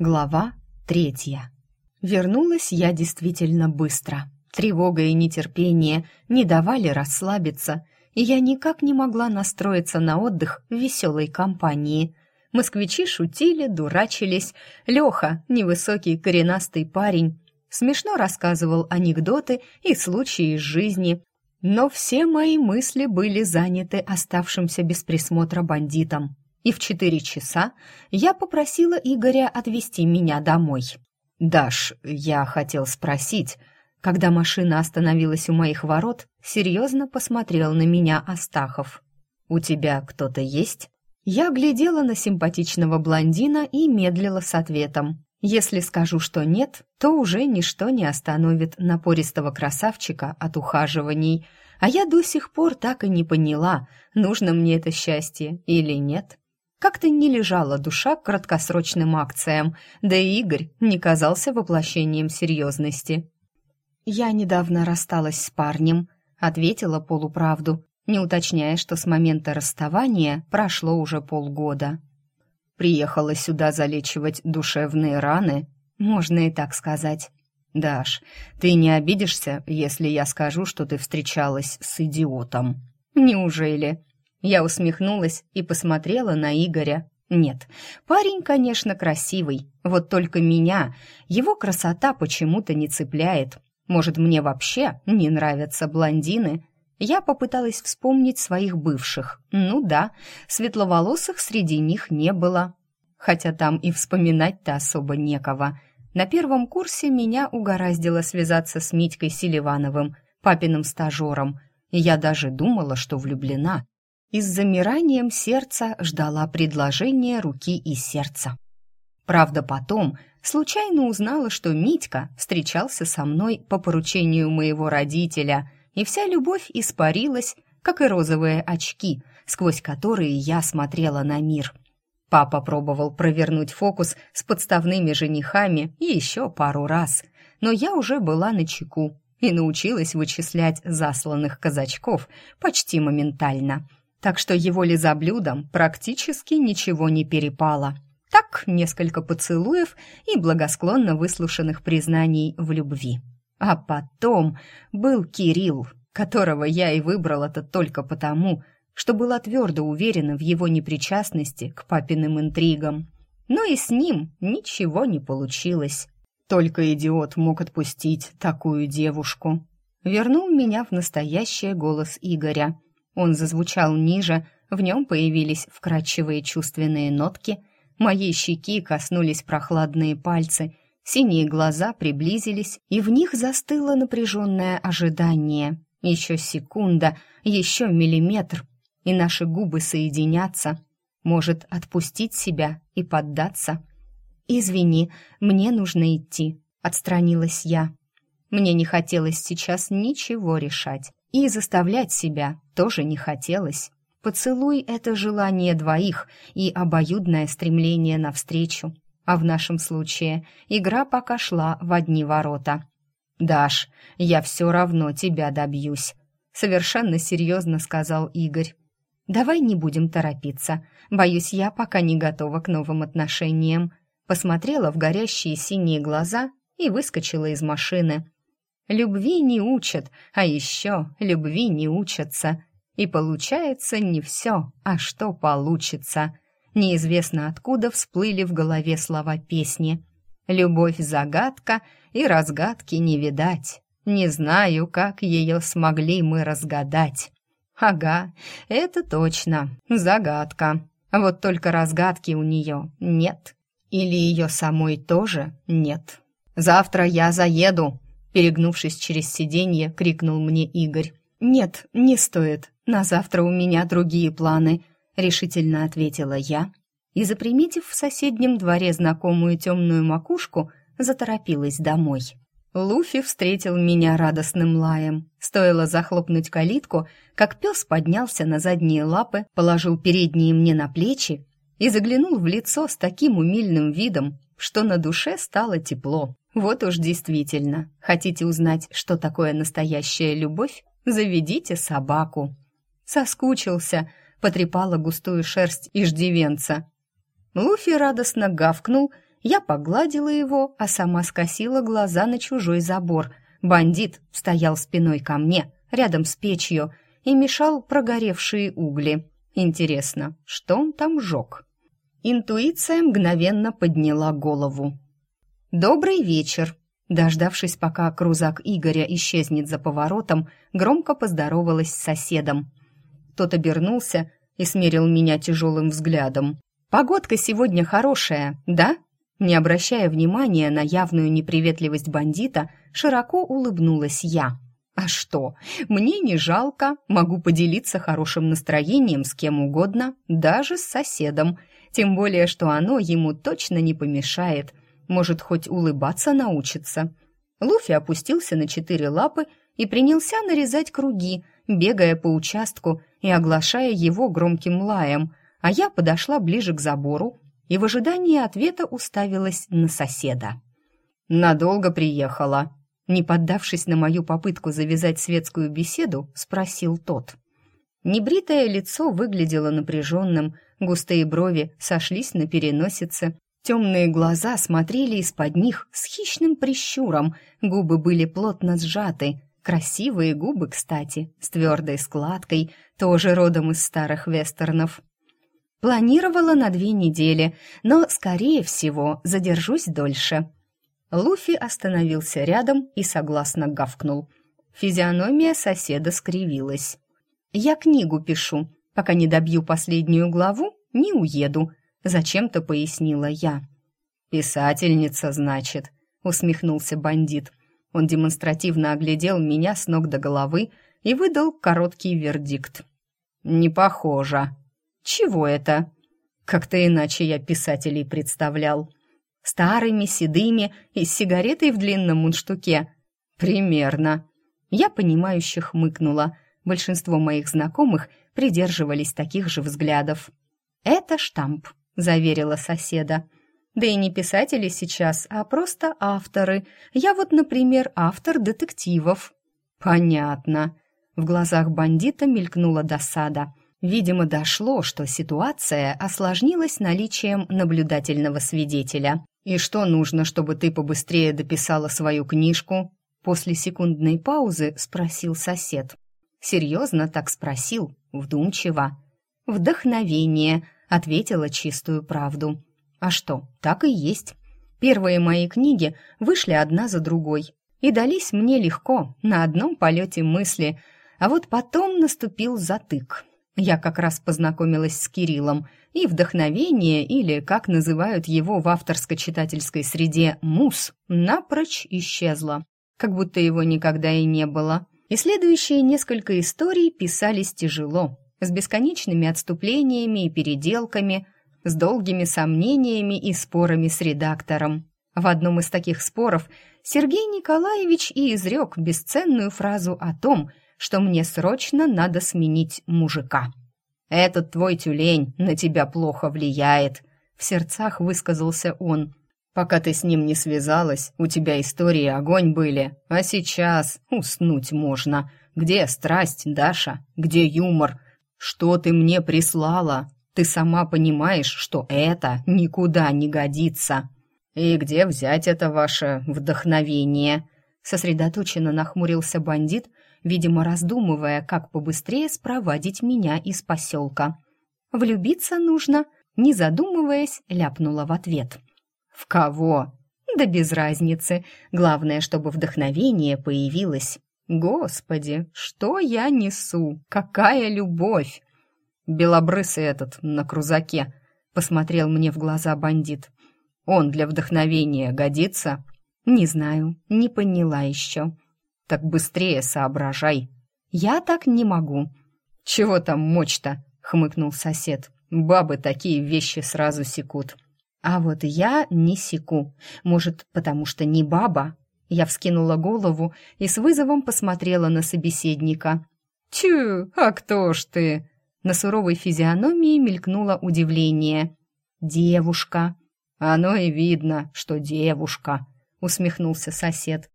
Глава третья. Вернулась я действительно быстро. Тревога и нетерпение не давали расслабиться, и я никак не могла настроиться на отдых в веселой компании. Москвичи шутили, дурачились. Леха, невысокий коренастый парень, смешно рассказывал анекдоты и случаи из жизни. Но все мои мысли были заняты оставшимся без присмотра бандитом и в четыре часа я попросила Игоря отвезти меня домой. «Даш, я хотел спросить...» Когда машина остановилась у моих ворот, серьезно посмотрел на меня Астахов. «У тебя кто-то есть?» Я глядела на симпатичного блондина и медлила с ответом. Если скажу, что нет, то уже ничто не остановит напористого красавчика от ухаживаний. А я до сих пор так и не поняла, нужно мне это счастье или нет. Как-то не лежала душа к краткосрочным акциям, да и Игорь не казался воплощением серьезности. «Я недавно рассталась с парнем», — ответила полуправду, не уточняя, что с момента расставания прошло уже полгода. «Приехала сюда залечивать душевные раны?» «Можно и так сказать». «Даш, ты не обидишься, если я скажу, что ты встречалась с идиотом?» «Неужели?» Я усмехнулась и посмотрела на Игоря. Нет, парень, конечно, красивый, вот только меня его красота почему-то не цепляет. Может, мне вообще не нравятся блондины? Я попыталась вспомнить своих бывших. Ну да, светловолосых среди них не было. Хотя там и вспоминать-то особо некого. На первом курсе меня угораздило связаться с Митькой Селивановым, папиным стажером. Я даже думала, что влюблена и с замиранием сердца ждала предложения руки и сердца. Правда, потом случайно узнала, что Митька встречался со мной по поручению моего родителя, и вся любовь испарилась, как и розовые очки, сквозь которые я смотрела на мир. Папа пробовал провернуть фокус с подставными женихами еще пару раз, но я уже была на чеку и научилась вычислять засланных казачков почти моментально — так что его лизоблюдом практически ничего не перепало. Так несколько поцелуев и благосклонно выслушанных признаний в любви. А потом был Кирилл, которого я и выбрала-то только потому, что была твердо уверена в его непричастности к папиным интригам. Но и с ним ничего не получилось. Только идиот мог отпустить такую девушку. Вернул меня в настоящее голос Игоря. Он зазвучал ниже, в нем появились вкрадчивые чувственные нотки, моей щеки коснулись прохладные пальцы, синие глаза приблизились, и в них застыло напряженное ожидание. Еще секунда, еще миллиметр, и наши губы соединятся. Может, отпустить себя и поддаться? «Извини, мне нужно идти», — отстранилась я. Мне не хотелось сейчас ничего решать. И заставлять себя тоже не хотелось. Поцелуй — это желание двоих и обоюдное стремление навстречу. А в нашем случае игра пока шла в одни ворота. «Даш, я все равно тебя добьюсь», — совершенно серьезно сказал Игорь. «Давай не будем торопиться. Боюсь, я пока не готова к новым отношениям». Посмотрела в горящие синие глаза и выскочила из машины. Любви не учат, а еще любви не учатся. И получается не все, а что получится. Неизвестно откуда всплыли в голове слова песни. «Любовь — загадка, и разгадки не видать. Не знаю, как ее смогли мы разгадать». Ага, это точно, загадка. Вот только разгадки у нее нет. Или ее самой тоже нет. «Завтра я заеду», Перегнувшись через сиденье, крикнул мне Игорь. «Нет, не стоит. На завтра у меня другие планы», — решительно ответила я. И, заприметив в соседнем дворе знакомую темную макушку, заторопилась домой. Луфи встретил меня радостным лаем. Стоило захлопнуть калитку, как пес поднялся на задние лапы, положил передние мне на плечи и заглянул в лицо с таким умильным видом, что на душе стало тепло. Вот уж действительно, хотите узнать, что такое настоящая любовь? Заведите собаку. Соскучился, потрепала густую шерсть иждивенца. Луфи радостно гавкнул Я погладила его, а сама скосила глаза на чужой забор. Бандит стоял спиной ко мне, рядом с печью, и мешал прогоревшие угли. Интересно, что он там жег? Интуиция мгновенно подняла голову. «Добрый вечер!» Дождавшись, пока крузак Игоря исчезнет за поворотом, громко поздоровалась с соседом. Тот обернулся и смерил меня тяжелым взглядом. «Погодка сегодня хорошая, да?» Не обращая внимания на явную неприветливость бандита, широко улыбнулась я. «А что? Мне не жалко, могу поделиться хорошим настроением с кем угодно, даже с соседом. Тем более, что оно ему точно не помешает. Может, хоть улыбаться научится». Луфи опустился на четыре лапы и принялся нарезать круги, бегая по участку и оглашая его громким лаем, а я подошла ближе к забору и в ожидании ответа уставилась на соседа. «Надолго приехала?» Не поддавшись на мою попытку завязать светскую беседу, спросил тот. Небритое лицо выглядело напряженным, густые брови сошлись на переносице, темные глаза смотрели из-под них с хищным прищуром, губы были плотно сжаты, красивые губы, кстати, с твердой складкой, тоже родом из старых вестернов. Планировала на две недели, но, скорее всего, задержусь дольше. Луфи остановился рядом и согласно гавкнул. Физиономия соседа скривилась. «Я книгу пишу. Пока не добью последнюю главу, не уеду», — зачем-то пояснила я. «Писательница, значит», — усмехнулся бандит. Он демонстративно оглядел меня с ног до головы и выдал короткий вердикт. «Не похоже», чего это? Как-то иначе я писателей представлял. Старыми, седыми и с сигаретой в длинном мундштуке. Примерно. Я понимающе хмыкнула. Большинство моих знакомых придерживались таких же взглядов. «Это штамп», — заверила соседа. «Да и не писатели сейчас, а просто авторы. Я вот, например, автор детективов». «Понятно». В глазах бандита мелькнула досада — Видимо, дошло, что ситуация осложнилась наличием наблюдательного свидетеля. «И что нужно, чтобы ты побыстрее дописала свою книжку?» После секундной паузы спросил сосед. Серьезно так спросил, вдумчиво. «Вдохновение», — ответила чистую правду. «А что, так и есть. Первые мои книги вышли одна за другой и дались мне легко, на одном полете мысли, а вот потом наступил затык». Я как раз познакомилась с Кириллом, и вдохновение, или, как называют его в авторско-читательской среде, мус, напрочь исчезло, как будто его никогда и не было. И следующие несколько историй писались тяжело, с бесконечными отступлениями и переделками, с долгими сомнениями и спорами с редактором. В одном из таких споров Сергей Николаевич и изрек бесценную фразу о том, что мне срочно надо сменить мужика. «Этот твой тюлень на тебя плохо влияет», — в сердцах высказался он. «Пока ты с ним не связалась, у тебя истории огонь были, а сейчас уснуть можно. Где страсть, Даша? Где юмор? Что ты мне прислала? Ты сама понимаешь, что это никуда не годится. И где взять это ваше вдохновение?» Сосредоточенно нахмурился бандит, видимо, раздумывая, как побыстрее спровадить меня из поселка. «Влюбиться нужно», не задумываясь, ляпнула в ответ. «В кого?» «Да без разницы. Главное, чтобы вдохновение появилось. Господи, что я несу? Какая любовь!» «Белобрысый этот на крузаке», — посмотрел мне в глаза бандит. «Он для вдохновения годится?» «Не знаю, не поняла еще», так быстрее соображай. Я так не могу. Чего там мочь-то? хмыкнул сосед. Бабы такие вещи сразу секут. А вот я не секу. Может, потому что не баба? Я вскинула голову и с вызовом посмотрела на собеседника. «Тю, а кто ж ты?» На суровой физиономии мелькнуло удивление. «Девушка». «Оно и видно, что девушка», — усмехнулся сосед.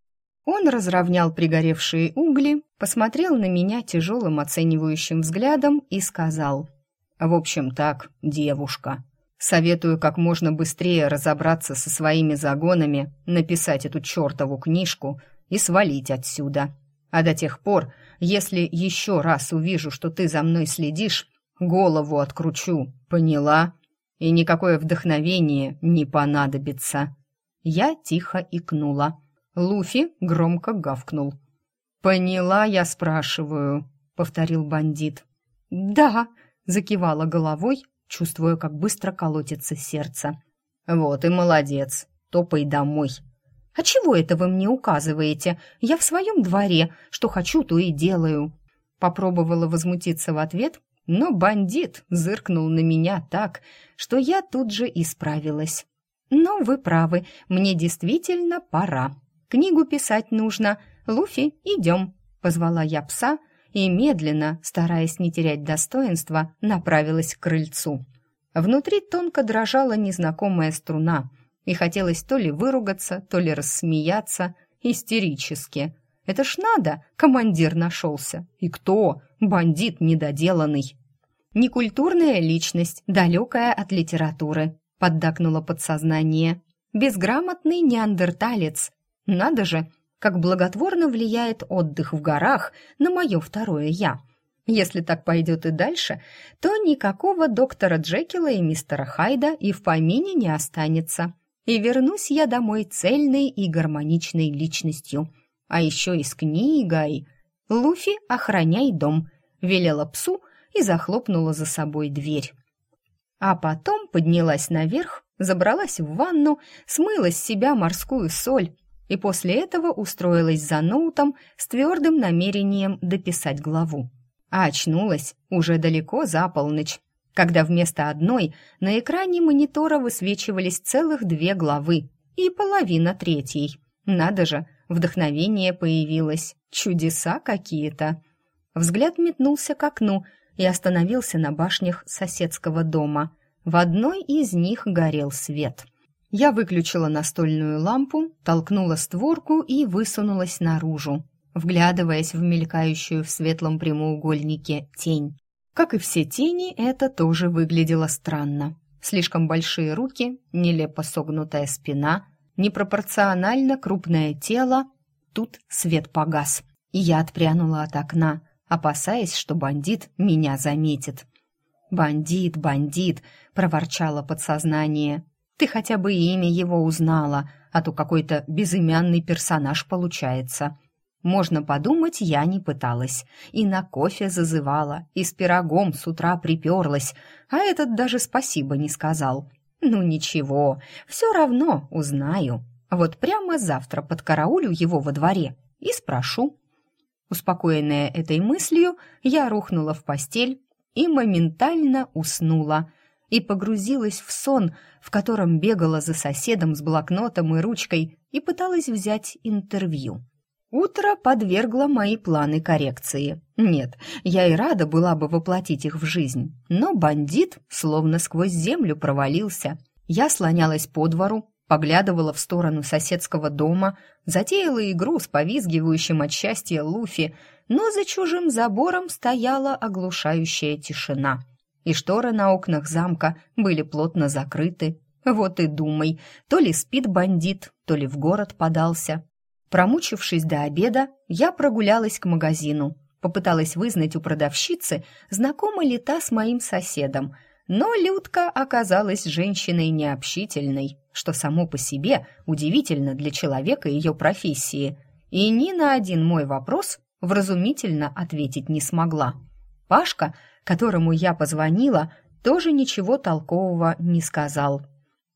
Он разровнял пригоревшие угли, посмотрел на меня тяжелым оценивающим взглядом и сказал. «В общем так, девушка. Советую как можно быстрее разобраться со своими загонами, написать эту чертову книжку и свалить отсюда. А до тех пор, если еще раз увижу, что ты за мной следишь, голову откручу, поняла? И никакое вдохновение не понадобится». Я тихо икнула. Луфи громко гавкнул. «Поняла, я спрашиваю», — повторил бандит. «Да», — закивала головой, чувствуя, как быстро колотится сердце. «Вот и молодец. Топай домой». «А чего это вы мне указываете? Я в своем дворе. Что хочу, то и делаю». Попробовала возмутиться в ответ, но бандит зыркнул на меня так, что я тут же исправилась. «Но вы правы, мне действительно пора. Книгу писать нужно. Луфи, идем», — позвала я пса и медленно, стараясь не терять достоинства, направилась к крыльцу. Внутри тонко дрожала незнакомая струна, и хотелось то ли выругаться, то ли рассмеяться, истерически. «Это ж надо, командир нашелся. И кто? Бандит недоделанный». «Некультурная личность, далекая от литературы», — поддакнуло подсознание. «Безграмотный неандерталец. Надо же, как благотворно влияет отдых в горах на мое второе «я». Если так пойдет и дальше, то никакого доктора Джекила и мистера Хайда и в помине не останется. И вернусь я домой цельной и гармоничной личностью. А еще и с книгой. «Луфи, охраняй дом», — велела псу, и захлопнула за собой дверь. А потом поднялась наверх, забралась в ванну, смыла с себя морскую соль и после этого устроилась за ноутом с твердым намерением дописать главу. А очнулась уже далеко за полночь, когда вместо одной на экране монитора высвечивались целых две главы и половина третьей. Надо же, вдохновение появилось, чудеса какие-то. Взгляд метнулся к окну — и остановился на башнях соседского дома. В одной из них горел свет. Я выключила настольную лампу, толкнула створку и высунулась наружу, вглядываясь в мелькающую в светлом прямоугольнике тень. Как и все тени, это тоже выглядело странно. Слишком большие руки, нелепо согнутая спина, непропорционально крупное тело. Тут свет погас, и я отпрянула от окна, опасаясь, что бандит меня заметит. «Бандит, бандит!» — проворчало подсознание. «Ты хотя бы имя его узнала, а то какой-то безымянный персонаж получается». Можно подумать, я не пыталась. И на кофе зазывала, и с пирогом с утра приперлась, а этот даже спасибо не сказал. Ну ничего, все равно узнаю. Вот прямо завтра подкараулю его во дворе и спрошу. Успокоенная этой мыслью, я рухнула в постель и моментально уснула и погрузилась в сон, в котором бегала за соседом с блокнотом и ручкой и пыталась взять интервью. Утро подвергло мои планы коррекции. Нет, я и рада была бы воплотить их в жизнь, но бандит словно сквозь землю провалился. Я слонялась по двору, поглядывала в сторону соседского дома, затеяла игру с повизгивающим от счастья Луфи, но за чужим забором стояла оглушающая тишина, и шторы на окнах замка были плотно закрыты. Вот и думай, то ли спит бандит, то ли в город подался. Промучившись до обеда, я прогулялась к магазину, попыталась вызнать у продавщицы, знакома ли та с моим соседом, но Людка оказалась женщиной необщительной, что само по себе удивительно для человека ее профессии, и ни на один мой вопрос вразумительно ответить не смогла. Пашка, которому я позвонила, тоже ничего толкового не сказал.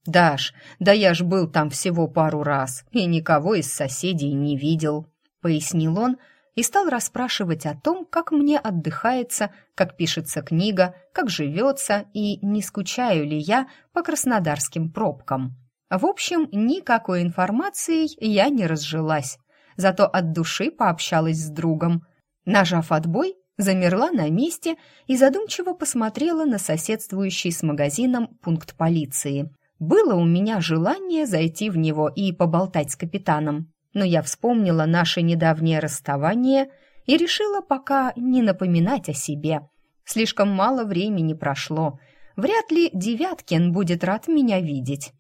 «Даш, да я ж был там всего пару раз и никого из соседей не видел», — пояснил он и стал расспрашивать о том, как мне отдыхается, как пишется книга, как живется и не скучаю ли я по краснодарским пробкам. В общем, никакой информацией я не разжилась, зато от души пообщалась с другом. Нажав отбой, замерла на месте и задумчиво посмотрела на соседствующий с магазином пункт полиции. Было у меня желание зайти в него и поболтать с капитаном, но я вспомнила наше недавнее расставание и решила пока не напоминать о себе. Слишком мало времени прошло — вряд ли Девяткин будет рад меня видеть.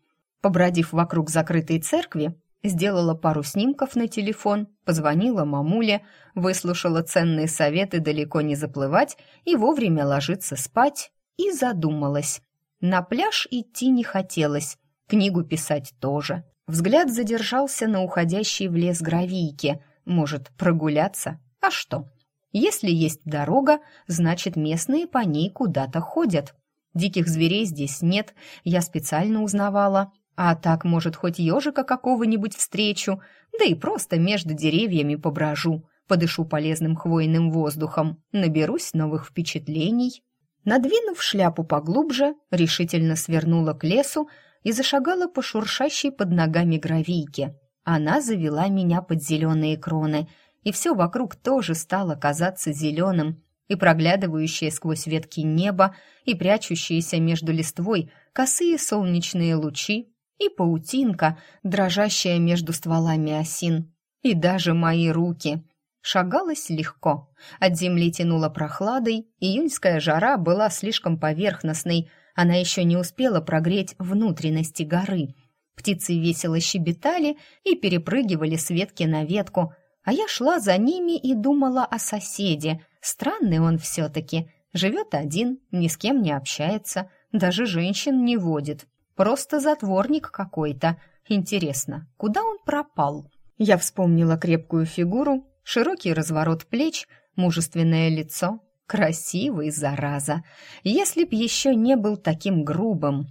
Побродив вокруг закрытой церкви, сделала пару снимков на телефон, позвонила мамуле, выслушала ценные советы далеко не заплывать и вовремя ложиться спать, и задумалась. На пляж идти не хотелось, книгу писать тоже. Взгляд задержался на уходящей в лес гравийке. Может, прогуляться? А что? Если есть дорога, значит, местные по ней куда-то ходят. Диких зверей здесь нет, я специально узнавала. А так, может, хоть ежика какого-нибудь встречу, да и просто между деревьями поброжу, подышу полезным хвойным воздухом, наберусь новых впечатлений. Надвинув шляпу поглубже, решительно свернула к лесу и зашагала по шуршащей под ногами гравийке. Она завела меня под зеленые кроны, и все вокруг тоже стало казаться зеленым, и проглядывающее сквозь ветки небо, и прячущиеся между листвой косые солнечные лучи, и паутинка, дрожащая между стволами осин, и даже мои руки. Шагалось легко. От земли тянуло прохладой, июньская жара была слишком поверхностной, она еще не успела прогреть внутренности горы. Птицы весело щебетали и перепрыгивали с ветки на ветку, а я шла за ними и думала о соседе. Странный он все-таки. Живет один, ни с кем не общается, даже женщин не водит. Просто затворник какой-то. Интересно, куда он пропал? Я вспомнила крепкую фигуру, широкий разворот плеч, мужественное лицо. Красивый, зараза. Если б еще не был таким грубым.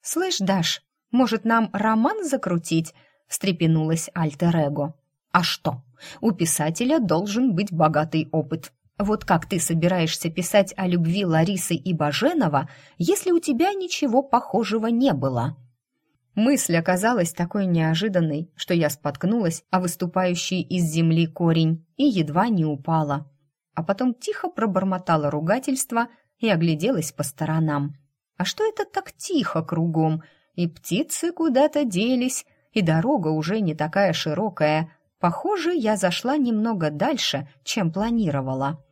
«Слышь, Даш, может, нам роман закрутить?» — встрепенулась Альтер-Эго. «А что? У писателя должен быть богатый опыт. Вот как ты собираешься писать о любви Ларисы и Баженова, если у тебя ничего похожего не было?» Мысль оказалась такой неожиданной, что я споткнулась о выступающий из земли корень и едва не упала. А потом тихо пробормотала ругательство и огляделась по сторонам. «А что это так тихо кругом? И птицы куда-то делись, и дорога уже не такая широкая, Похоже, я зашла немного дальше, чем планировала.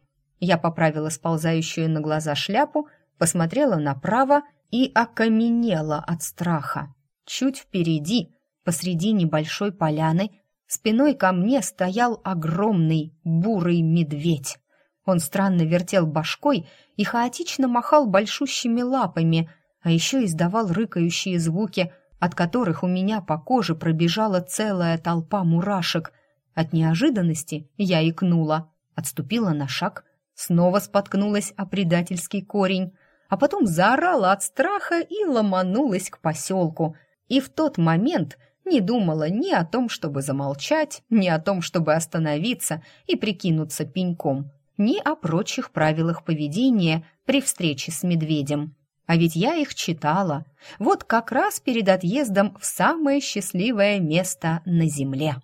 Я поправила сползающую на глаза шляпу, посмотрела направо и окаменела от страха. Чуть впереди, посреди небольшой поляны, спиной ко мне стоял огромный бурый медведь. Он странно вертел башкой и хаотично махал большущими лапами, а еще издавал рыкающие звуки, от которых у меня по коже пробежала целая толпа мурашек — от неожиданности я икнула, отступила на шаг, снова споткнулась о предательский корень, а потом заорала от страха и ломанулась к поселку. И в тот момент не думала ни о том, чтобы замолчать, ни о том, чтобы остановиться и прикинуться пеньком, ни о прочих правилах поведения при встрече с медведем. А ведь я их читала, вот как раз перед отъездом в самое счастливое место на земле.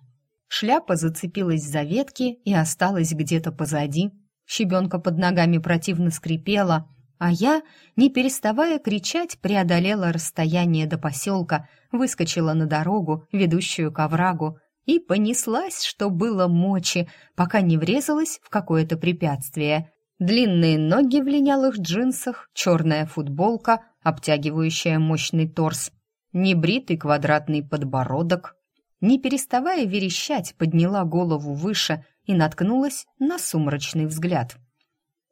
Шляпа зацепилась за ветки и осталась где-то позади. Щебенка под ногами противно скрипела, а я, не переставая кричать, преодолела расстояние до поселка, выскочила на дорогу, ведущую к оврагу, и понеслась, что было мочи, пока не врезалась в какое-то препятствие. Длинные ноги в линялых джинсах, черная футболка, обтягивающая мощный торс, небритый квадратный подбородок, не переставая верещать, подняла голову выше и наткнулась на сумрачный взгляд.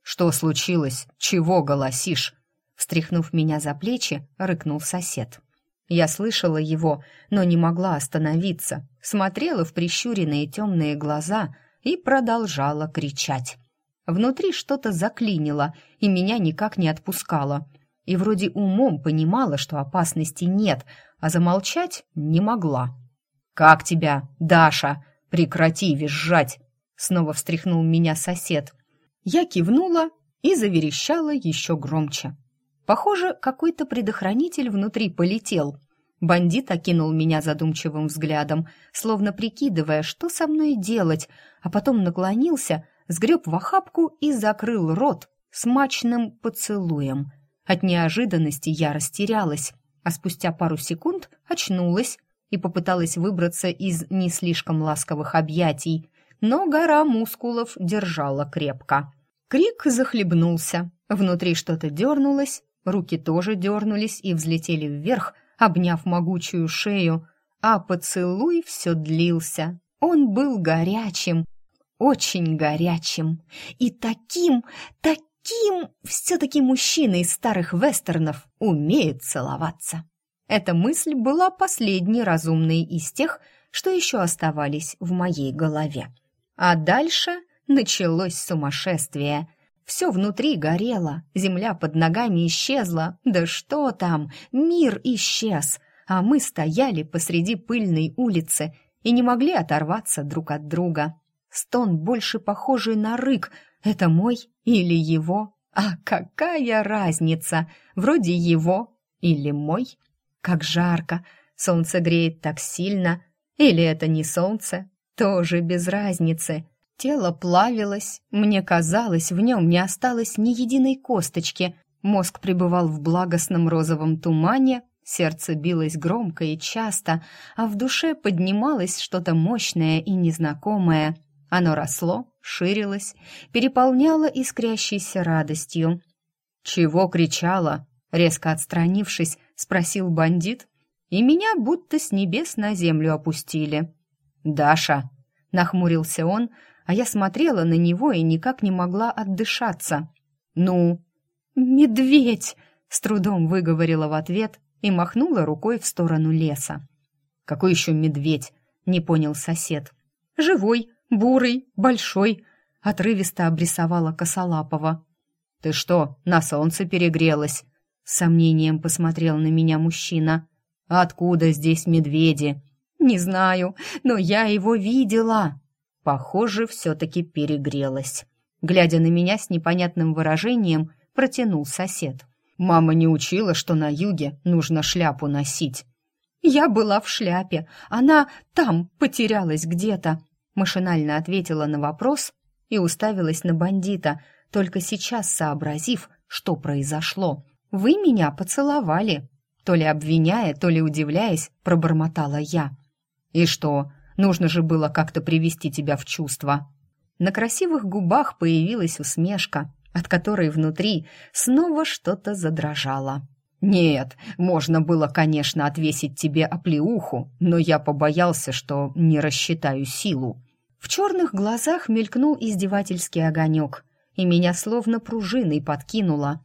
«Что случилось? Чего голосишь?» Встряхнув меня за плечи, рыкнул сосед. Я слышала его, но не могла остановиться, смотрела в прищуренные темные глаза и продолжала кричать. Внутри что-то заклинило, и меня никак не отпускало. И вроде умом понимала, что опасности нет, а замолчать не могла. «Как тебя, Даша? Прекрати визжать!» Снова встряхнул меня сосед. Я кивнула и заверещала еще громче. Похоже, какой-то предохранитель внутри полетел. Бандит окинул меня задумчивым взглядом, словно прикидывая, что со мной делать, а потом наклонился, сгреб в охапку и закрыл рот смачным поцелуем. От неожиданности я растерялась, а спустя пару секунд очнулась и попыталась выбраться из не слишком ласковых объятий, но гора мускулов держала крепко. Крик захлебнулся, внутри что-то дернулось, руки тоже дернулись и взлетели вверх, обняв могучую шею, а поцелуй все длился. Он был горячим, очень горячим и таким, таким все-таки мужчины из старых вестернов умеют целоваться. Эта мысль была последней разумной из тех, что еще оставались в моей голове. А дальше началось сумасшествие. Все внутри горело, земля под ногами исчезла, да что там, мир исчез, а мы стояли посреди пыльной улицы и не могли оторваться друг от друга. Стон, больше похожий на рык, это мой или его? А какая разница, вроде его или мой? Как жарко, солнце греет так сильно, или это не солнце, тоже без разницы. Тело плавилось, мне казалось, в нем не осталось ни единой косточки. Мозг пребывал в благостном розовом тумане, сердце билось громко и часто, а в душе поднималось что-то мощное и незнакомое. Оно росло, ширилось, переполняло искрящейся радостью. «Чего кричала?» Резко отстранившись, спросил бандит, и меня будто с небес на землю опустили. «Даша!» — нахмурился он, а я смотрела на него и никак не могла отдышаться. «Ну?» «Медведь!» — с трудом выговорила в ответ и махнула рукой в сторону леса. «Какой еще медведь?» — не понял сосед. «Живой, бурый, большой», — отрывисто обрисовала Косолапова. «Ты что, на солнце перегрелась?» С сомнением посмотрел на меня мужчина. «Откуда здесь медведи?» «Не знаю, но я его видела». Похоже, все-таки перегрелась. Глядя на меня с непонятным выражением, протянул сосед. «Мама не учила, что на юге нужно шляпу носить». «Я была в шляпе. Она там потерялась где-то», — машинально ответила на вопрос и уставилась на бандита, только сейчас сообразив, что произошло. Вы меня поцеловали!» То ли обвиняя, то ли удивляясь, пробормотала я. «И что? Нужно же было как-то привести тебя в чувство». На красивых губах появилась усмешка, от которой внутри снова что-то задрожало. «Нет, можно было, конечно, отвесить тебе оплеуху, но я побоялся, что не рассчитаю силу». В черных глазах мелькнул издевательский огонек, и меня словно пружиной подкинуло.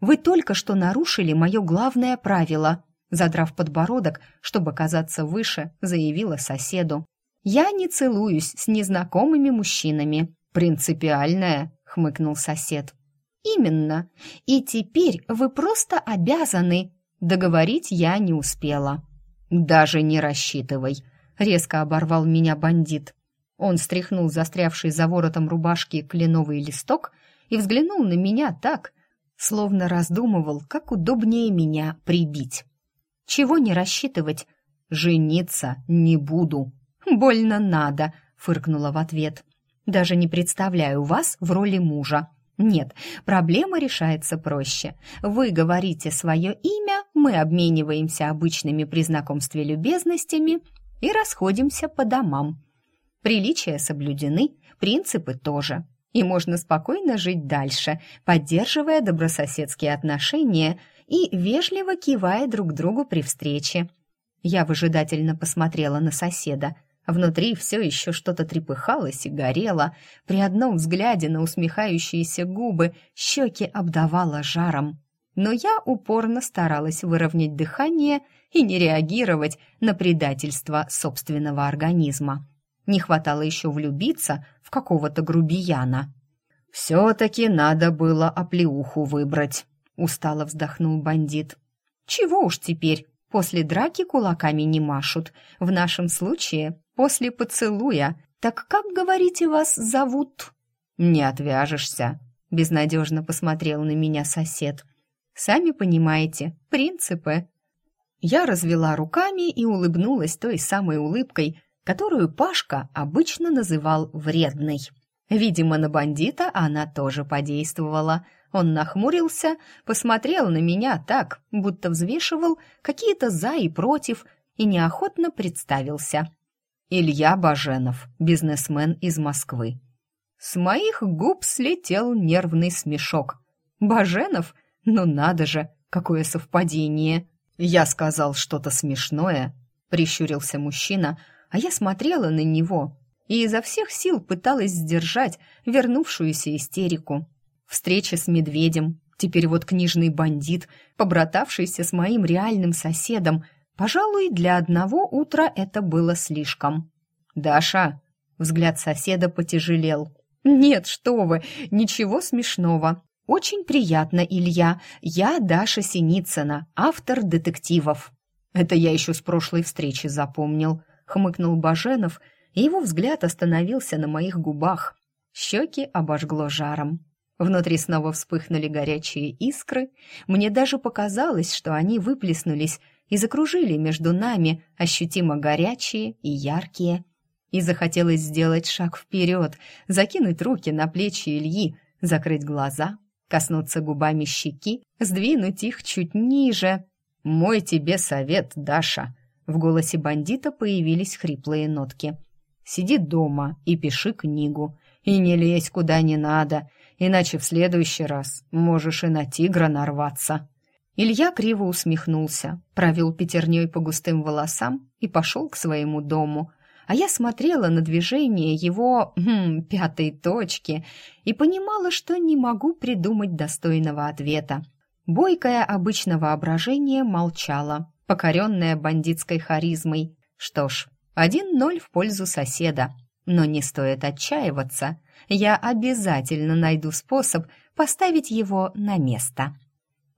Вы только что нарушили мое главное правило», задрав подбородок, чтобы казаться выше, заявила соседу. «Я не целуюсь с незнакомыми мужчинами». «Принципиальная», — хмыкнул сосед. «Именно. И теперь вы просто обязаны...» Договорить я не успела. «Даже не рассчитывай», — резко оборвал меня бандит. Он стряхнул застрявший за воротом рубашки кленовый листок и взглянул на меня так, словно раздумывал, как удобнее меня прибить. Чего не рассчитывать? Жениться не буду. Больно надо, фыркнула в ответ. Даже не представляю вас в роли мужа. Нет, проблема решается проще. Вы говорите свое имя, мы обмениваемся обычными при знакомстве любезностями и расходимся по домам. Приличия соблюдены, принципы тоже и можно спокойно жить дальше, поддерживая добрососедские отношения и вежливо кивая друг другу при встрече. Я выжидательно посмотрела на соседа. Внутри все еще что-то трепыхалось и горело. При одном взгляде на усмехающиеся губы щеки обдавало жаром. Но я упорно старалась выровнять дыхание и не реагировать на предательство собственного организма. Не хватало еще влюбиться в какого-то грубияна. «Все-таки надо было оплеуху выбрать», — устало вздохнул бандит. «Чего уж теперь, после драки кулаками не машут. В нашем случае после поцелуя. Так как, говорите, вас зовут?» «Не отвяжешься», — безнадежно посмотрел на меня сосед. «Сами понимаете, принципы». Я развела руками и улыбнулась той самой улыбкой, которую Пашка обычно называл вредной. Видимо, на бандита она тоже подействовала. Он нахмурился, посмотрел на меня так, будто взвешивал какие-то «за» и «против», и неохотно представился. Илья Баженов, бизнесмен из Москвы. С моих губ слетел нервный смешок. «Баженов? Ну надо же, какое совпадение. Я сказал что-то смешное, прищурился мужчина, а я смотрела на него и изо всех сил пыталась сдержать вернувшуюся истерику. Встреча с медведем, теперь вот книжный бандит, побратавшийся с моим реальным соседом. Пожалуй, для одного утра это было слишком. «Даша!» — взгляд соседа потяжелел. «Нет, что вы, ничего смешного. Очень приятно, Илья. Я Даша Синицына, автор детективов». «Это я еще с прошлой встречи запомнил», — хмыкнул Баженов, и его взгляд остановился на моих губах. Щеки обожгло жаром. Внутри снова вспыхнули горячие искры. Мне даже показалось, что они выплеснулись и закружили между нами, ощутимо горячие и яркие. И захотелось сделать шаг вперед, закинуть руки на плечи Ильи, закрыть глаза, коснуться губами щеки, сдвинуть их чуть ниже. «Мой тебе совет, Даша!» В голосе бандита появились хриплые нотки. «Сиди дома и пиши книгу. И не лезь куда не надо, иначе в следующий раз можешь и на тигра нарваться». Илья криво усмехнулся, провел пятерней по густым волосам и пошел к своему дому. А я смотрела на движение его хм, пятой точки и понимала, что не могу придумать достойного ответа. Бойкое обычно воображение молчало, покоренное бандитской харизмой. Что ж, один ноль в пользу соседа. Но не стоит отчаиваться. Я обязательно найду способ поставить его на место.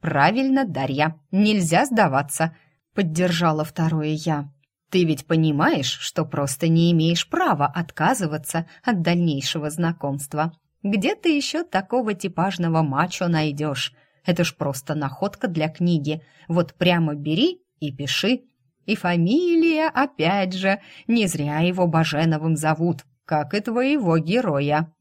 «Правильно, Дарья, нельзя сдаваться», — поддержала второе я. «Ты ведь понимаешь, что просто не имеешь права отказываться от дальнейшего знакомства. Где ты еще такого типажного мачо найдешь? Это ж просто находка для книги. Вот прямо бери и пиши. И фамилия, опять же, не зря его Баженовым зовут, как и твоего героя.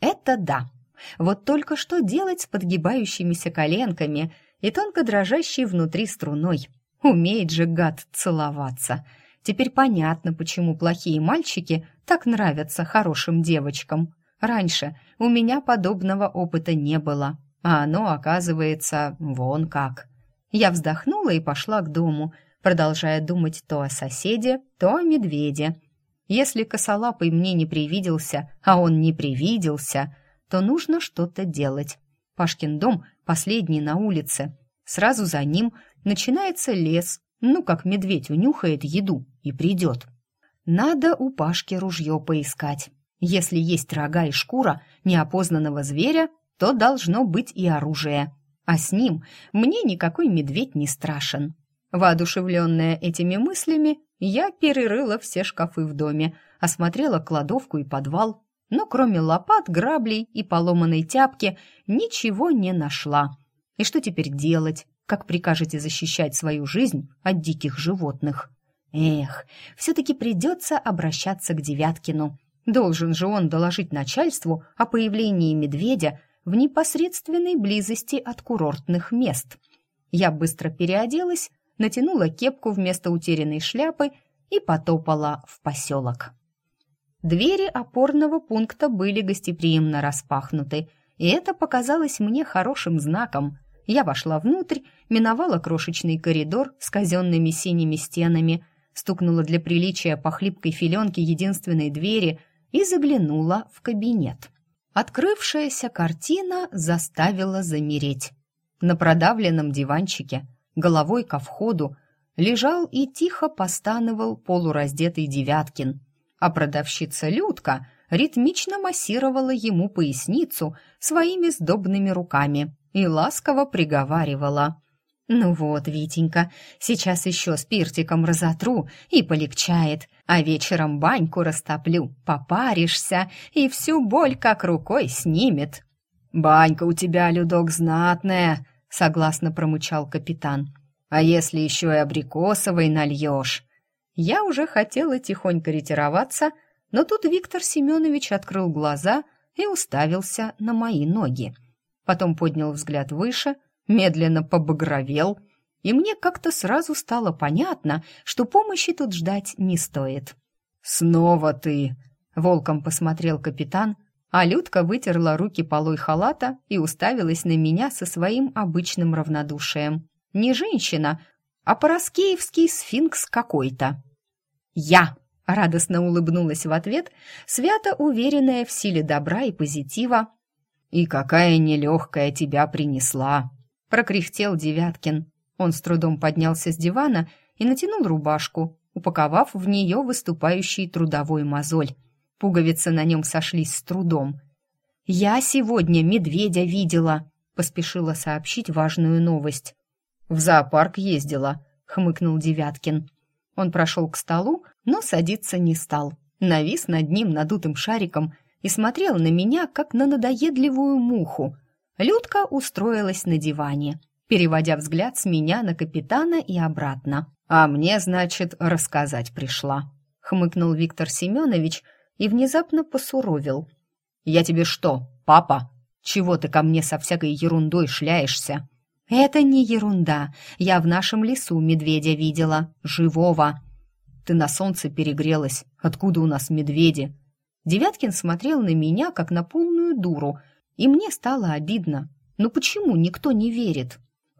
Это да. Вот только что делать с подгибающимися коленками и тонко дрожащей внутри струной? Умеет же гад целоваться. Теперь понятно, почему плохие мальчики так нравятся хорошим девочкам. Раньше у меня подобного опыта не было, а оно, оказывается, вон как. Я вздохнула и пошла к дому, продолжая думать то о соседе, то о медведе. Если косолапый мне не привиделся, а он не привиделся, то нужно что-то делать. Пашкин дом последний на улице. Сразу за ним начинается лес. Ну, как медведь унюхает еду и придет. Надо у Пашки ружье поискать. Если есть рога и шкура неопознанного зверя, то должно быть и оружие. А с ним мне никакой медведь не страшен. Воодушевленная этими мыслями, я перерыла все шкафы в доме, осмотрела кладовку и подвал, но кроме лопат, граблей и поломанной тяпки ничего не нашла. И что теперь делать? Как прикажете защищать свою жизнь от диких животных? Эх, все-таки придется обращаться к Девяткину. Должен же он доложить начальству о появлении медведя в непосредственной близости от курортных мест. Я быстро переоделась, натянула кепку вместо утерянной шляпы и потопала в поселок. Двери опорного пункта были гостеприимно распахнуты, и это показалось мне хорошим знаком. Я вошла внутрь, миновала крошечный коридор с казенными синими стенами, стукнула для приличия по хлипкой филенке единственной двери и заглянула в кабинет. Открывшаяся картина заставила замереть. На продавленном диванчике головой ко входу, лежал и тихо постановал полураздетый Девяткин, а продавщица Людка ритмично массировала ему поясницу своими сдобными руками и ласково приговаривала «Ну вот, Витенька, сейчас еще спиртиком разотру и полегчает, а вечером баньку растоплю, попаришься и всю боль как рукой снимет». «Банька у тебя, Людок, знатная!» Согласно промычал капитан. А если еще и абрикосовой нальешь? Я уже хотела тихонько ретироваться, но тут Виктор Семенович открыл глаза и уставился на мои ноги. Потом поднял взгляд выше, медленно побагровел, и мне как-то сразу стало понятно, что помощи тут ждать не стоит. «Снова ты!» — волком посмотрел капитан, А Людка вытерла руки полой халата и уставилась на меня со своим обычным равнодушием. Не женщина, а пороскеевский сфинкс какой-то. «Я!» — радостно улыбнулась в ответ, свято уверенная в силе добра и позитива. «И какая нелегкая тебя принесла!» — прокряхтел Девяткин. Он с трудом поднялся с дивана и натянул рубашку, упаковав в нее выступающий трудовой мозоль. Пуговицы на нем сошлись с трудом. «Я сегодня медведя видела», — поспешила сообщить важную новость. «В зоопарк ездила», — хмыкнул Девяткин. Он прошел к столу, но садиться не стал. Навис над ним надутым шариком и смотрел на меня, как на надоедливую муху. Людка устроилась на диване, переводя взгляд с меня на капитана и обратно. «А мне, значит, рассказать пришла», — хмыкнул Виктор Семенович и внезапно посуровил. «Я тебе что, папа? Чего ты ко мне со всякой ерундой шляешься?» «Это не ерунда. Я в нашем лесу медведя видела. Живого». «Ты на солнце перегрелась. Откуда у нас медведи?» Девяткин смотрел на меня, как на полную дуру, и мне стало обидно. «Ну почему никто не верит?»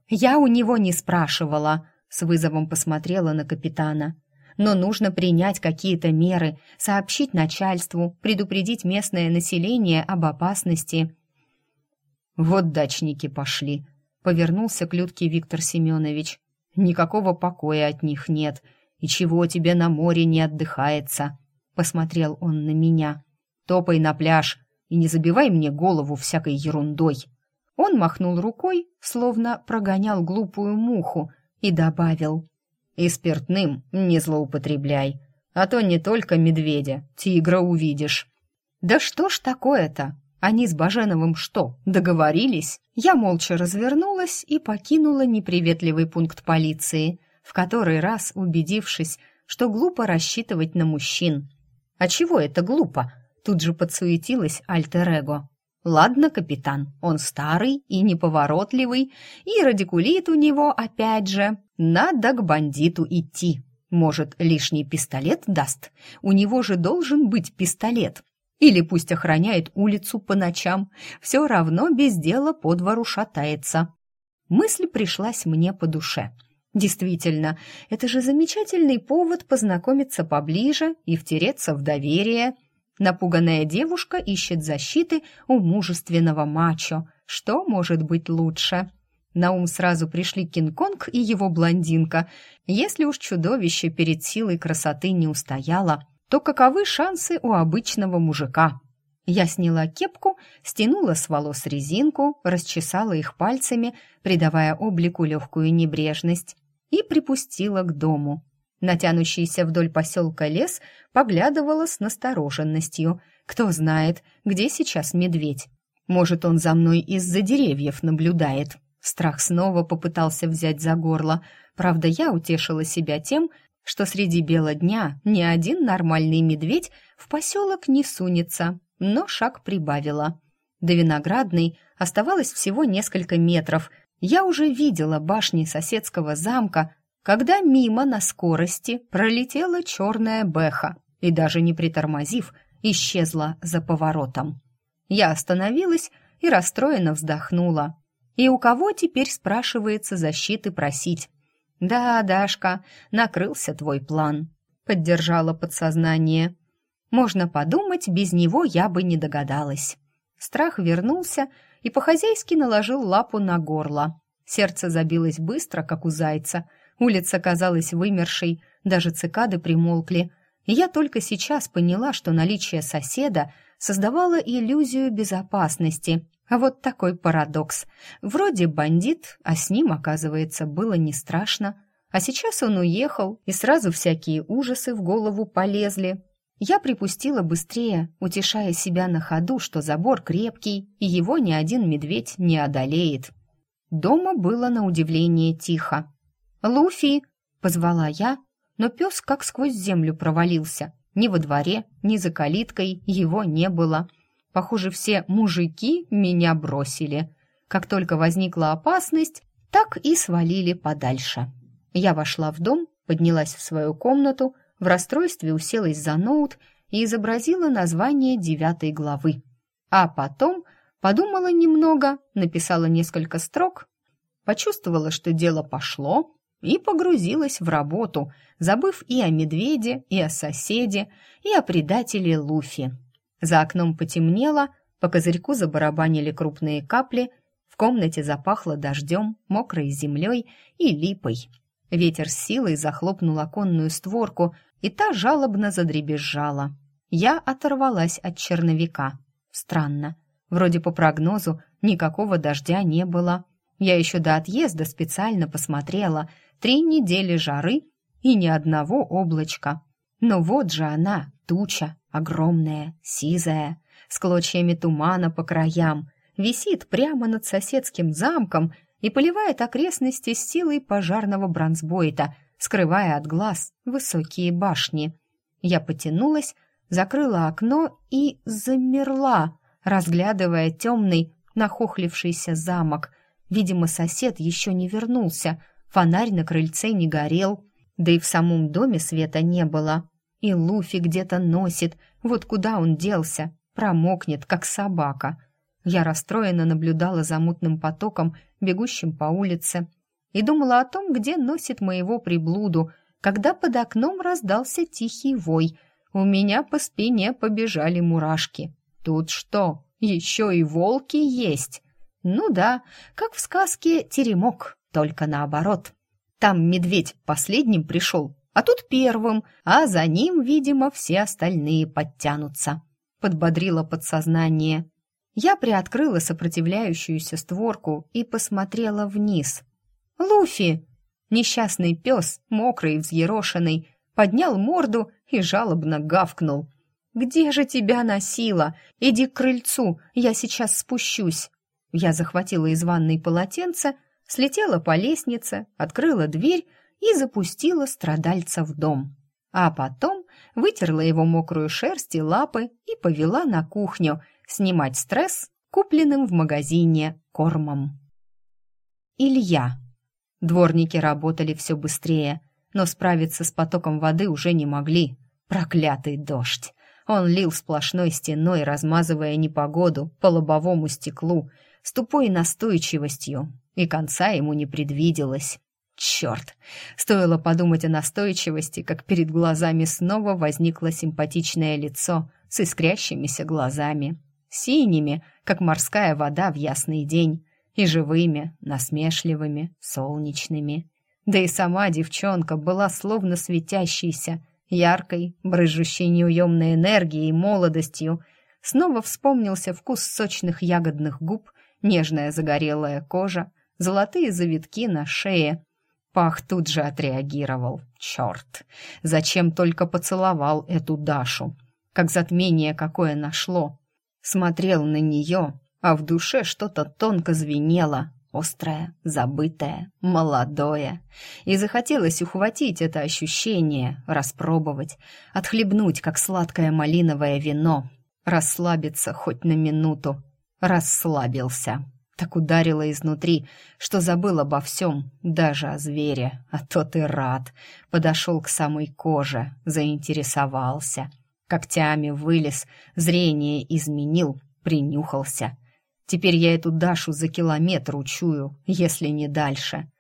«Я у него не спрашивала», — с вызовом посмотрела на капитана. «Но нужно принять какие-то меры, сообщить начальству, предупредить местное население об опасности». «Вот дачники пошли», Повернулся к Людке Виктор Семенович. «Никакого покоя от них нет. И чего тебе на море не отдыхается?» Посмотрел он на меня. «Топай на пляж и не забивай мне голову всякой ерундой». Он махнул рукой, словно прогонял глупую муху, и добавил. «И спиртным не злоупотребляй, а то не только медведя, тигра увидишь». «Да что ж такое-то?» Они с Баженовым что, договорились? Я молча развернулась и покинула неприветливый пункт полиции, в который раз убедившись, что глупо рассчитывать на мужчин. А чего это глупо? Тут же подсуетилась альтер-эго. Ладно, капитан, он старый и неповоротливый, и радикулит у него опять же. Надо к бандиту идти. Может, лишний пистолет даст? У него же должен быть пистолет. Или пусть охраняет улицу по ночам, все равно без дела по двору шатается. Мысль пришлась мне по душе. Действительно, это же замечательный повод познакомиться поближе и втереться в доверие. Напуганная девушка ищет защиты у мужественного мачо. Что может быть лучше? На ум сразу пришли Кинг-Конг и его блондинка. Если уж чудовище перед силой красоты не устояло, то каковы шансы у обычного мужика? Я сняла кепку, стянула с волос резинку, расчесала их пальцами, придавая облику легкую небрежность, и припустила к дому. Натянущийся вдоль поселка лес поглядывала с настороженностью. Кто знает, где сейчас медведь? Может, он за мной из-за деревьев наблюдает. Страх снова попытался взять за горло. Правда, я утешила себя тем, что среди бела дня ни один нормальный медведь в поселок не сунется, но шаг прибавила. До Виноградной оставалось всего несколько метров. Я уже видела башни соседского замка, когда мимо на скорости пролетела черная бэха и, даже не притормозив, исчезла за поворотом. Я остановилась и расстроенно вздохнула. И у кого теперь, спрашивается, защиты просить? «Да, Дашка, накрылся твой план», — поддержала подсознание. «Можно подумать, без него я бы не догадалась». Страх вернулся и по-хозяйски наложил лапу на горло. Сердце забилось быстро, как у зайца. Улица казалась вымершей, даже цикады примолкли. И я только сейчас поняла, что наличие соседа создавало иллюзию безопасности. А вот такой парадокс. Вроде бандит, а с ним, оказывается, было не страшно. А сейчас он уехал, и сразу всякие ужасы в голову полезли. Я припустила быстрее, утешая себя на ходу, что забор крепкий, и его ни один медведь не одолеет. Дома было на удивление тихо. «Луфи!» — позвала я, но пес как сквозь землю провалился. Ни во дворе, ни за калиткой его не было — Похоже, все мужики меня бросили. Как только возникла опасность, так и свалили подальше. Я вошла в дом, поднялась в свою комнату, в расстройстве уселась за ноут и изобразила название девятой главы. А потом подумала немного, написала несколько строк, почувствовала, что дело пошло, и погрузилась в работу, забыв и о медведе, и о соседе, и о предателе Луфи. За окном потемнело, по козырьку забарабанили крупные капли, в комнате запахло дождем, мокрой землей и липой. Ветер с силой захлопнул оконную створку, и та жалобно задребезжала. Я оторвалась от черновика. Странно. Вроде по прогнозу никакого дождя не было. Я еще до отъезда специально посмотрела. Три недели жары и ни одного облачка. Но вот же она, туча, огромная, сизая, с клочьями тумана по краям, висит прямо над соседским замком и поливает окрестности силой пожарного бронзбойта, скрывая от глаз высокие башни. Я потянулась, закрыла окно и замерла, разглядывая темный, нахохлившийся замок. Видимо, сосед еще не вернулся, фонарь на крыльце не горел, да и в самом доме света не было. И Луфи где-то носит, вот куда он делся, промокнет, как собака. Я расстроенно наблюдала за мутным потоком, бегущим по улице, и думала о том, где носит моего приблуду, когда под окном раздался тихий вой. У меня по спине побежали мурашки. Тут что, еще и волки есть? Ну да, как в сказке «Теремок», только наоборот. Там медведь последним пришел, а тут первым, а за ним, видимо, все остальные подтянутся. Подбодрило подсознание. Я приоткрыла сопротивляющуюся створку и посмотрела вниз. «Луфи!» Несчастный пес, мокрый и взъерошенный, поднял морду и жалобно гавкнул. «Где же тебя носила? Иди к крыльцу, я сейчас спущусь». Я захватила из ванной полотенце, слетела по лестнице, открыла дверь и запустила страдальца в дом. А потом вытерла его мокрую шерсть и лапы и повела на кухню снимать стресс купленным в магазине кормом. Илья. Дворники работали все быстрее, но справиться с потоком воды уже не могли. Проклятый дождь! Он лил сплошной стеной, размазывая непогоду по лобовому стеклу с тупой настойчивостью, и конца ему не предвиделось. Черт! Стоило подумать о настойчивости, как перед глазами снова возникло симпатичное лицо с искрящимися глазами, синими, как морская вода в ясный день, и живыми, насмешливыми, солнечными. Да и сама девчонка была словно светящейся, яркой, брыжущей неуемной энергией и молодостью. Снова вспомнился вкус сочных ягодных губ, нежная загорелая кожа, золотые завитки на шее — Пах тут же отреагировал. Черт! Зачем только поцеловал эту Дашу? Как затмение какое нашло. Смотрел на нее, а в душе что-то тонко звенело, острое, забытое, молодое. И захотелось ухватить это ощущение, распробовать, отхлебнуть, как сладкое малиновое вино, расслабиться хоть на минуту. Расслабился так ударило изнутри, что забыл обо всем, даже о звере, а тот и рад. Подошел к самой коже, заинтересовался. Когтями вылез, зрение изменил, принюхался. Теперь я эту Дашу за километр учую, если не дальше.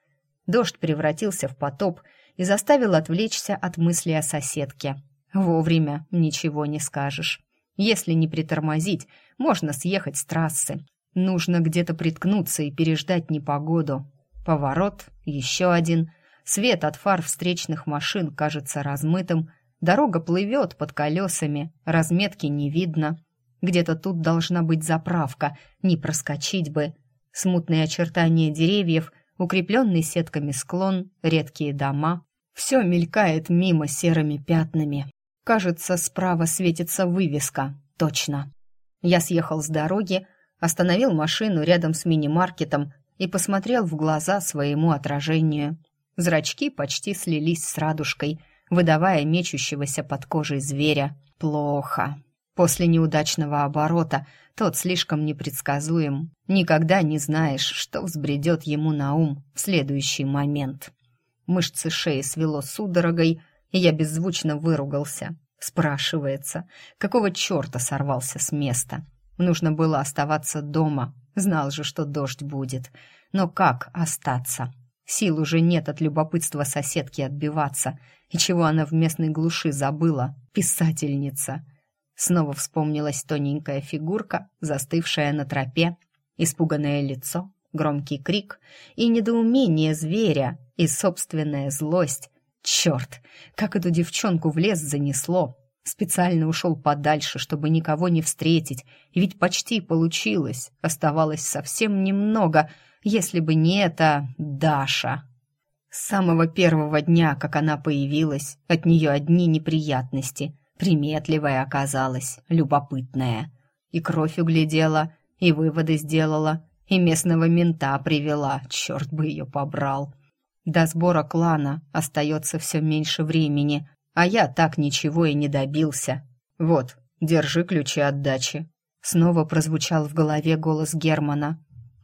Дождь превратился в потоп и заставил отвлечься от мысли о соседке. Вовремя ничего не скажешь. Если не притормозить, можно съехать с трассы, Нужно где-то приткнуться и переждать непогоду. Поворот, еще один. Свет от фар встречных машин кажется размытым. Дорога плывет под колесами, разметки не видно. Где-то тут должна быть заправка, не проскочить бы. Смутные очертания деревьев, укрепленный сетками склон, редкие дома. Все мелькает мимо серыми пятнами. Кажется, справа светится вывеска. Точно. Я съехал с дороги, остановил машину рядом с мини-маркетом и посмотрел в глаза своему отражению. Зрачки почти слились с радужкой, выдавая мечущегося под кожей зверя. Плохо. После неудачного оборота тот слишком непредсказуем. Никогда не знаешь, что взбредет ему на ум в следующий момент. Мышцы шеи свело судорогой, и я беззвучно выругался. Спрашивается, какого черта сорвался с места? Нужно было оставаться дома. Знал же, что дождь будет. Но как остаться? Сил уже нет от любопытства соседки отбиваться. И чего она в местной глуши забыла? Писательница. Снова вспомнилась тоненькая фигурка, застывшая на тропе, испуганное лицо, громкий крик и недоумение зверя, и собственная злость. Черт, как эту девчонку в лес занесло! Специально ушел подальше, чтобы никого не встретить, и ведь почти получилось. Оставалось совсем немного, если бы не эта Даша. С самого первого дня, как она появилась, от нее одни неприятности. Приметливая оказалась, любопытная. И кровь углядела, и выводы сделала, и местного мента привела, черт бы ее побрал. До сбора клана остается все меньше времени, а я так ничего и не добился. Вот, держи ключи от дачи. Снова прозвучал в голове голос Германа.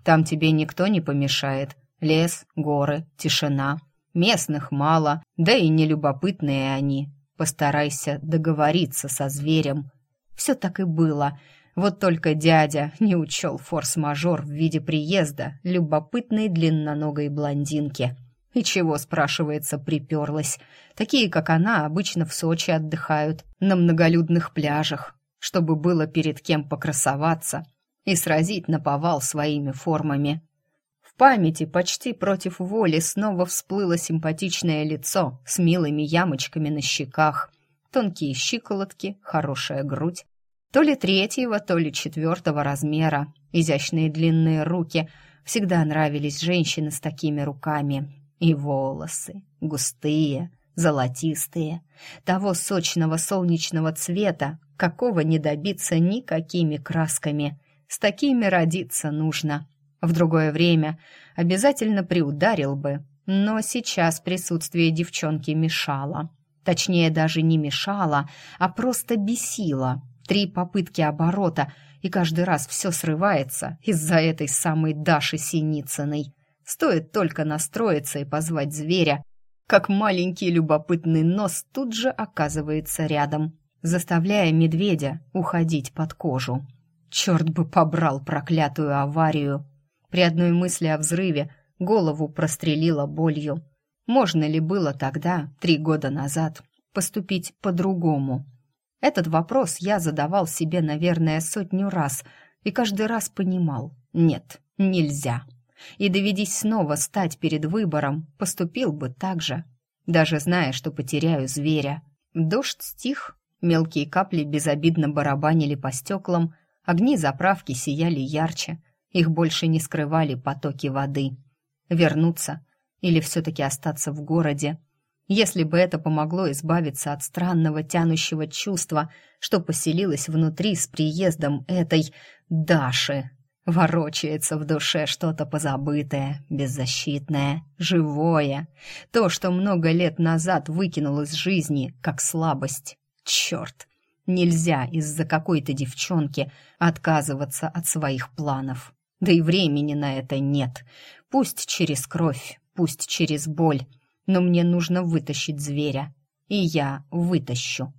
Там тебе никто не помешает. Лес, горы, тишина. Местных мало, да и нелюбопытные они. Постарайся договориться со зверем. Все так и было. Вот только дядя не учел форс-мажор в виде приезда любопытной длинноногой блондинки — и чего, спрашивается, приперлась? Такие, как она, обычно в Сочи отдыхают, на многолюдных пляжах, чтобы было перед кем покрасоваться и сразить наповал своими формами. В памяти почти против воли снова всплыло симпатичное лицо с милыми ямочками на щеках, тонкие щиколотки, хорошая грудь, то ли третьего, то ли четвертого размера, изящные длинные руки. Всегда нравились женщины с такими руками, и волосы, густые, золотистые, того сочного солнечного цвета, какого не добиться никакими красками. С такими родиться нужно. В другое время обязательно приударил бы, но сейчас присутствие девчонки мешало. Точнее, даже не мешало, а просто бесило. Три попытки оборота, и каждый раз все срывается из-за этой самой Даши Синицыной. Стоит только настроиться и позвать зверя, как маленький любопытный нос тут же оказывается рядом, заставляя медведя уходить под кожу. Черт бы побрал проклятую аварию. При одной мысли о взрыве голову прострелила болью. Можно ли было тогда, три года назад, поступить по-другому? Этот вопрос я задавал себе, наверное, сотню раз, и каждый раз понимал — нет, нельзя. И доведись снова стать перед выбором, поступил бы так же, даже зная, что потеряю зверя. Дождь стих, мелкие капли безобидно барабанили по стеклам, огни заправки сияли ярче, их больше не скрывали потоки воды. Вернуться или все-таки остаться в городе? Если бы это помогло избавиться от странного тянущего чувства, что поселилось внутри с приездом этой Даши. Ворочается в душе что-то позабытое, беззащитное, живое. То, что много лет назад выкинул из жизни, как слабость. Черт! Нельзя из-за какой-то девчонки отказываться от своих планов. Да и времени на это нет. Пусть через кровь, пусть через боль, но мне нужно вытащить зверя. И я вытащу.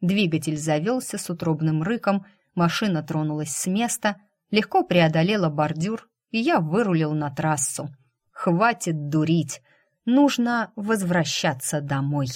Двигатель завелся с утробным рыком, машина тронулась с места — легко преодолела бордюр, и я вырулил на трассу. Хватит дурить, нужно возвращаться домой.